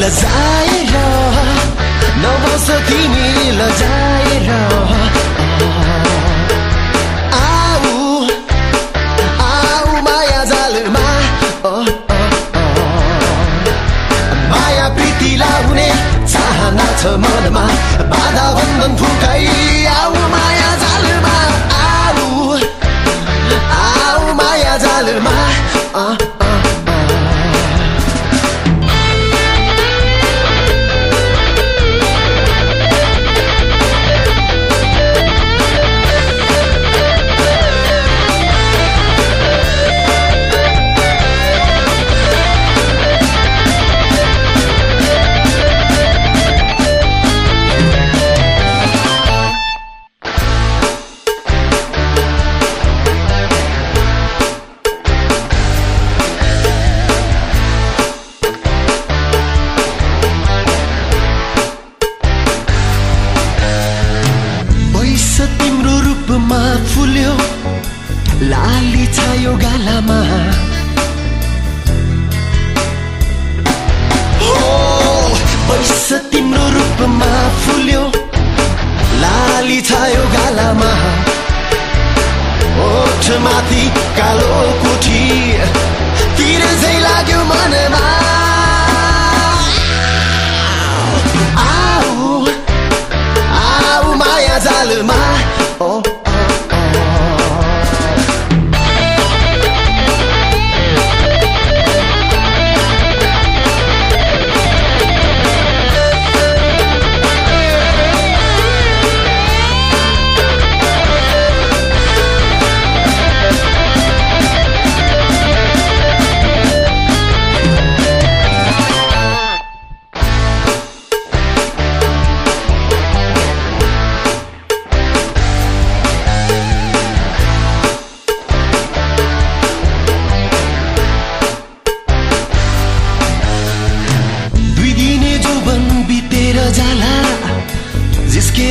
लजाएर नबस तिमी माया जालमा माया प्रीति चाहना छ मनमा बाधा बन्धन आऊ माया जालमा आऊ माया जालमा लाली छायो गालामा पैस तिम्रो रूपमा फुल्यो लाली छायो गालामा ओठ माथि कालो कोठी तिर झै लाग्यो मनमा आऊ आऊ माया जालमा ओ।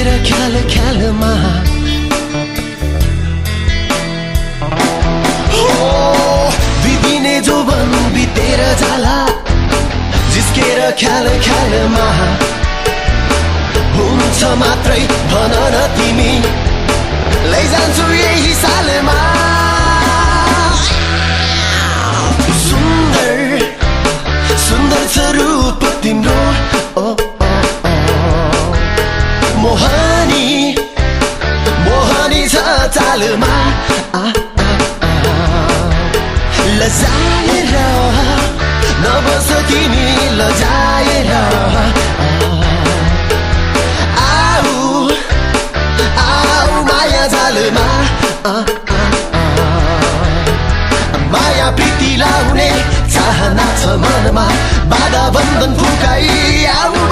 जिस्केर ख्याल ख्यालमा हो, दुई दिने जोबन बितेर जाला जिस्केर ख्याल ख्यालमा हुन्छ मात्रै भन न तिमी। लैजान्छु यही सालमा सुन्दर सुन्दर छ रूप तिम्रो। ओ। आ। लजाएर नबस तिमी लजाएर आऊ आऊ माया आ। माया प्रीति लाउने चाहना छ मनमा बाधा बन्धन जालमा